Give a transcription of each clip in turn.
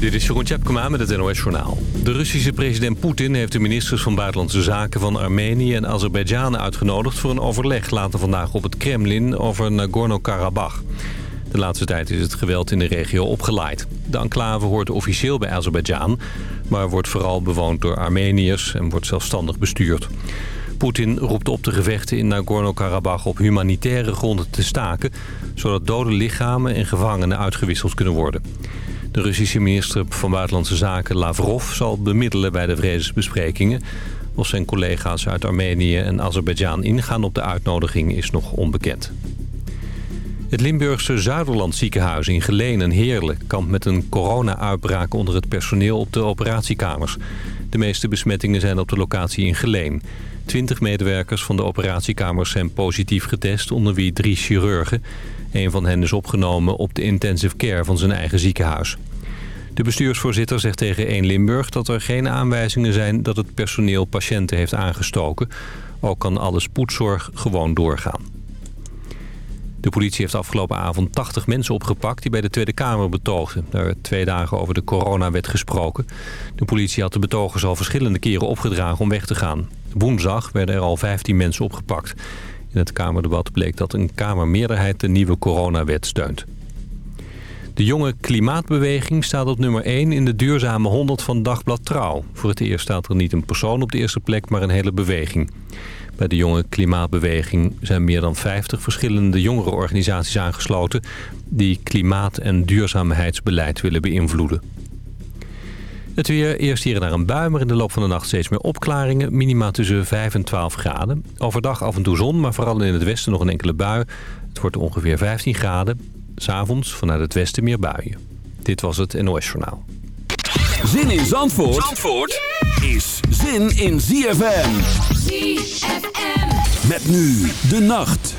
Dit is Jeroen Tjepkema met het NOS Journaal. De Russische president Poetin heeft de ministers van Buitenlandse Zaken van Armenië en Azerbeidzjan uitgenodigd voor een overleg later vandaag op het Kremlin over Nagorno-Karabakh. De laatste tijd is het geweld in de regio opgeleid. De enclave hoort officieel bij Azerbeidzjan, maar wordt vooral bewoond door Armeniërs en wordt zelfstandig bestuurd. Poetin roept op de gevechten in Nagorno-Karabakh op humanitaire gronden te staken... zodat dode lichamen en gevangenen uitgewisseld kunnen worden. De Russische minister van Buitenlandse Zaken Lavrov zal bemiddelen bij de vredesbesprekingen. Of zijn collega's uit Armenië en Azerbeidzjan ingaan op de uitnodiging is nog onbekend. Het Limburgse Zuiderland ziekenhuis in Geleen en Heerlen kampt met een corona-uitbraak onder het personeel op de operatiekamers. De meeste besmettingen zijn op de locatie in Geleen. Twintig medewerkers van de operatiekamers zijn positief getest, onder wie drie chirurgen. Een van hen is opgenomen op de intensive care van zijn eigen ziekenhuis. De bestuursvoorzitter zegt tegen 1 Limburg dat er geen aanwijzingen zijn dat het personeel patiënten heeft aangestoken. Ook kan alle spoedzorg gewoon doorgaan. De politie heeft afgelopen avond 80 mensen opgepakt die bij de Tweede Kamer betoogden. Daar werd twee dagen over de coronawet gesproken. De politie had de betogers al verschillende keren opgedragen om weg te gaan. Woensdag werden er al 15 mensen opgepakt. In het Kamerdebat bleek dat een Kamermeerderheid de nieuwe coronawet steunt. De jonge klimaatbeweging staat op nummer 1 in de duurzame 100 van Dagblad Trouw. Voor het eerst staat er niet een persoon op de eerste plek, maar een hele beweging. Bij de jonge klimaatbeweging zijn meer dan 50 verschillende jongerenorganisaties aangesloten... die klimaat- en duurzaamheidsbeleid willen beïnvloeden. Het weer, eerst hier en daar een bui, maar in de loop van de nacht steeds meer opklaringen. Minima tussen 5 en 12 graden. Overdag af en toe zon, maar vooral in het westen nog een enkele bui. Het wordt ongeveer 15 graden. S'avonds vanuit het westen meer buien. Dit was het NOS Journaal. Zin in Zandvoort, Zandvoort is zin in ZFM. ZFM. Met nu de nacht.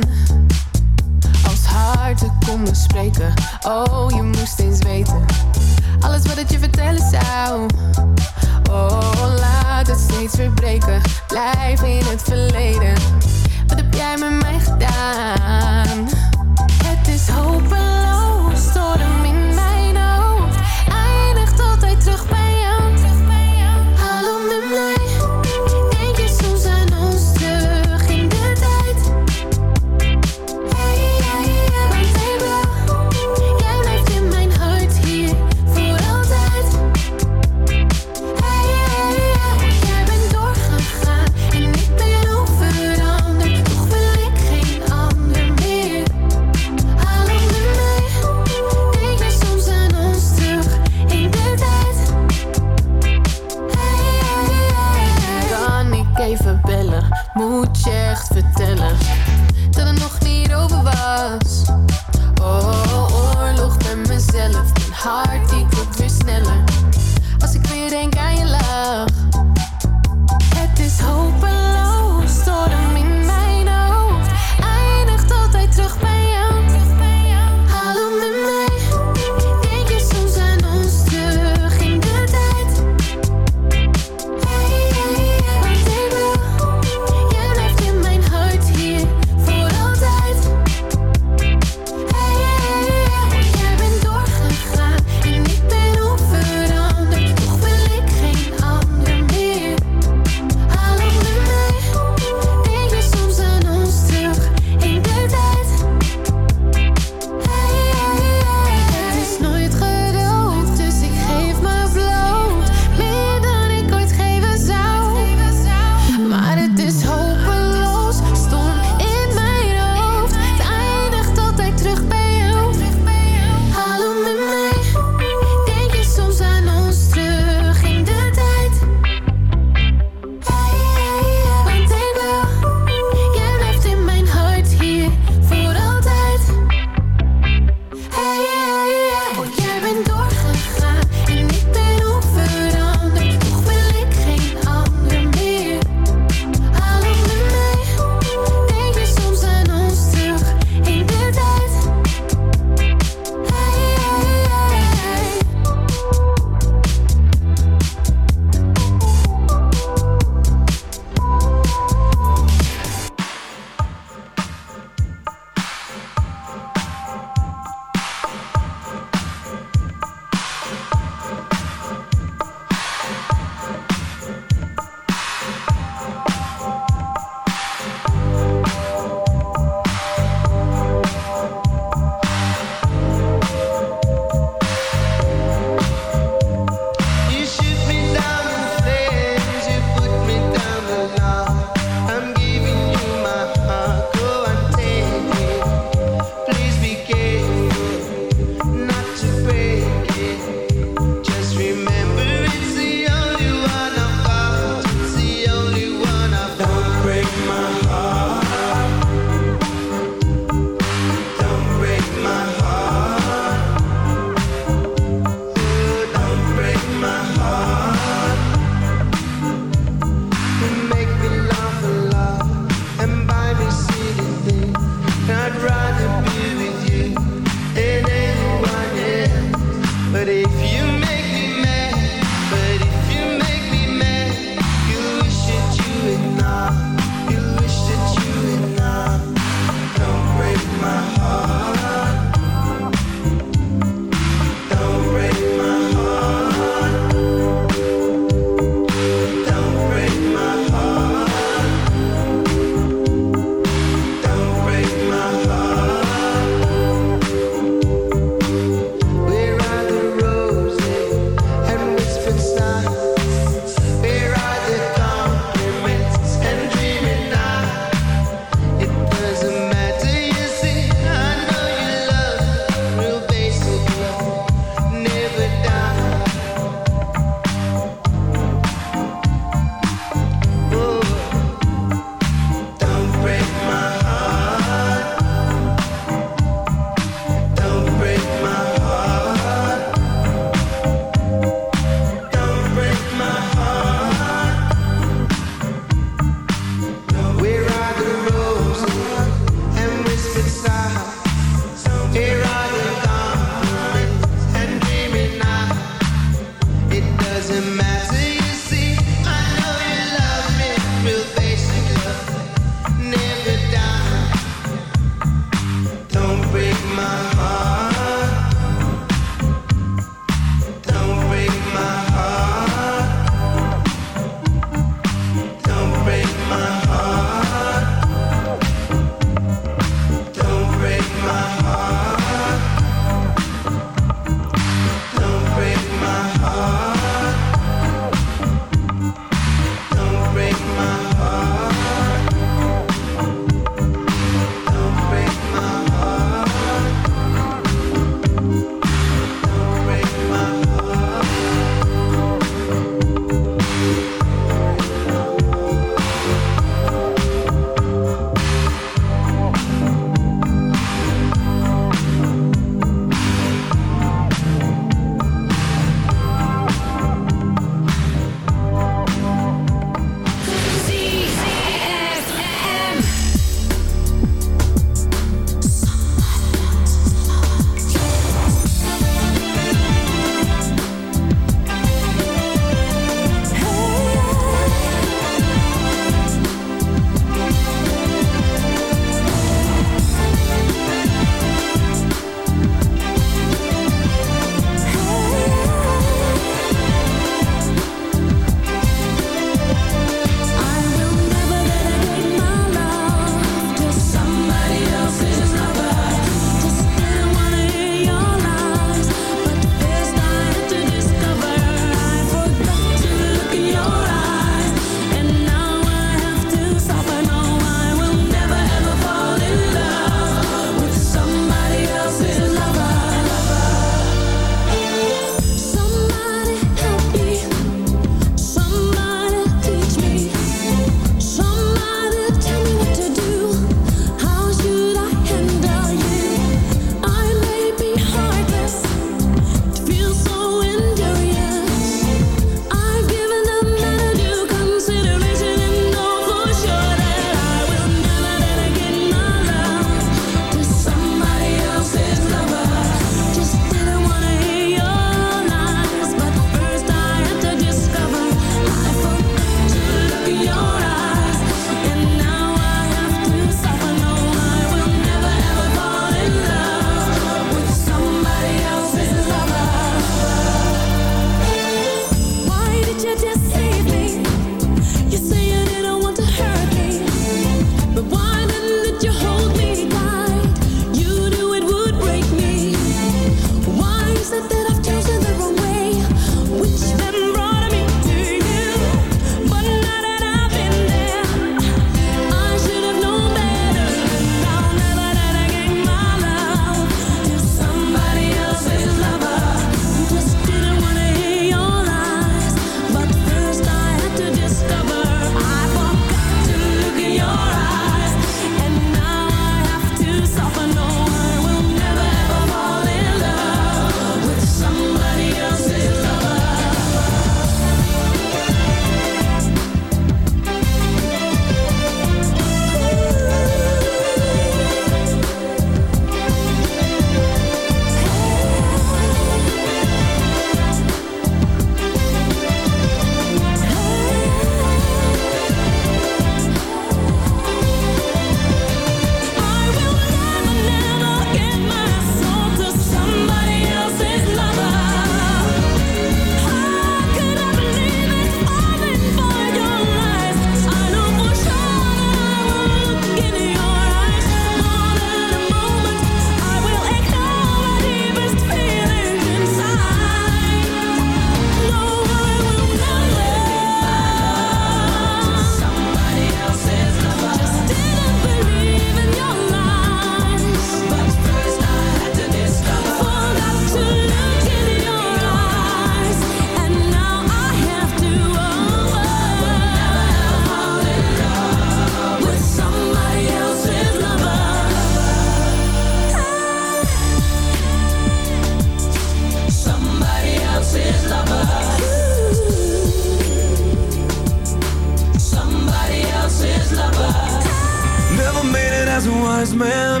wise man.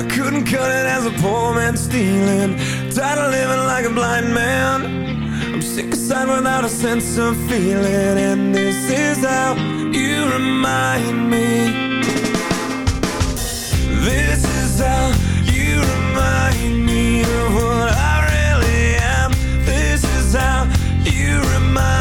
I couldn't cut it as a poor man stealing. Tired of living like a blind man. I'm sick aside without a sense of feeling. And this is how you remind me. This is how you remind me of what I really am. This is how you remind me.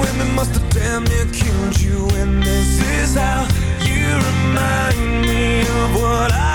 women must have damn near killed you. And this is how you remind me of what I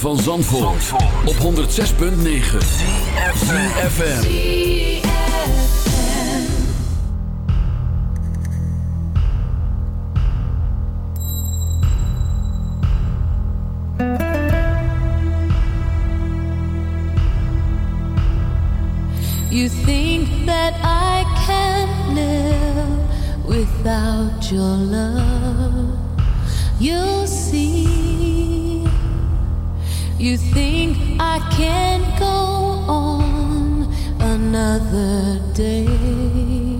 van Zandvoort, op 106.9 CFFM You think think I can go on another day?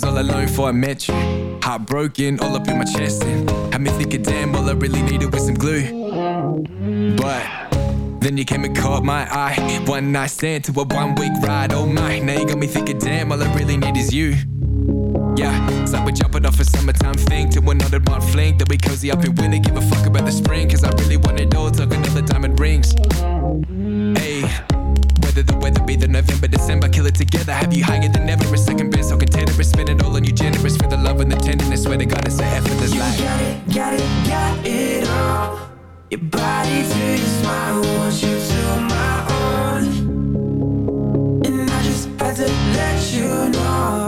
was all alone before I met you Heartbroken, all up in my chest and Had me thinking, damn, all I really needed was some glue But then you came and caught my eye One night stand to a one-week ride, oh my Now you got me thinking, damn, all I really need is you yeah, so we're jumping off a summertime thing to another month fling. Then we cozy up and winter, give a fuck about the spring. Cause I really want all, talking all the diamond rings. Hey, whether the weather be the November, December, kill it together. Have you higher than ever, a second swear to God, it's a effortless you life. You got it, got it, got it all. Your body through your smile wants you to my own. And I just had to let you know.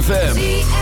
ZFM.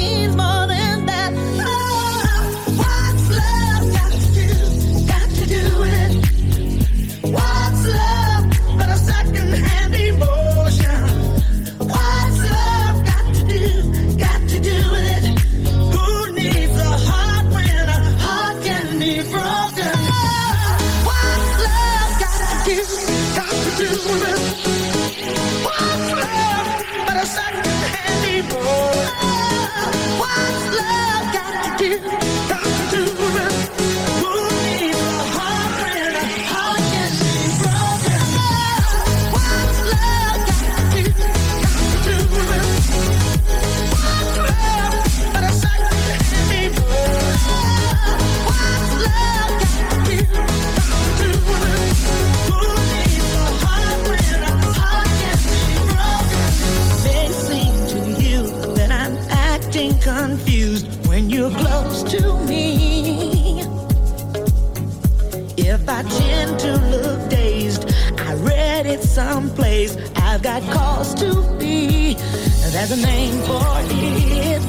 There's a name for it.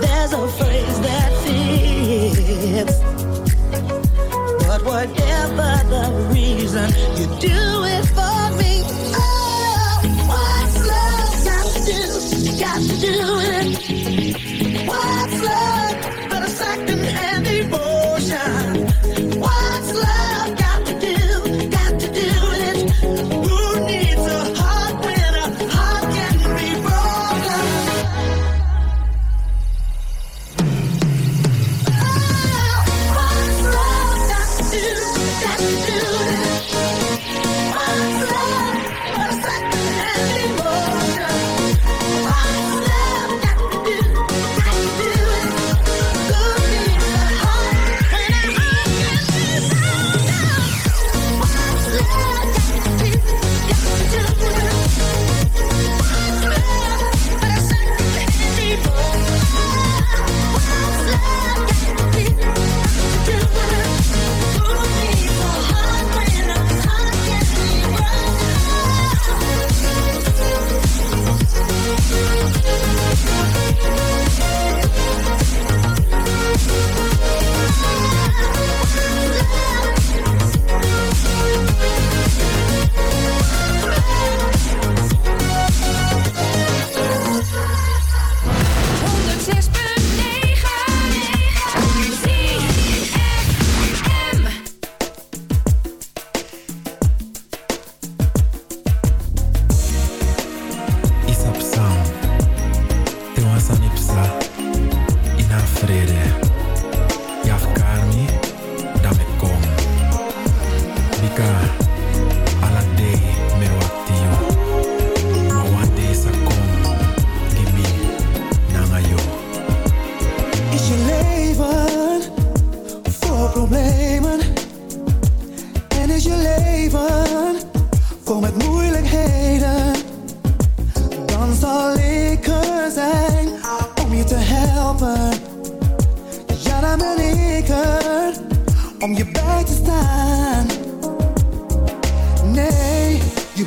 There's a phrase that fits. But whatever the reason, you do it for me. Oh, what's love got to do? Got to do it.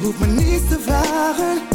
hoeft me niets te vragen.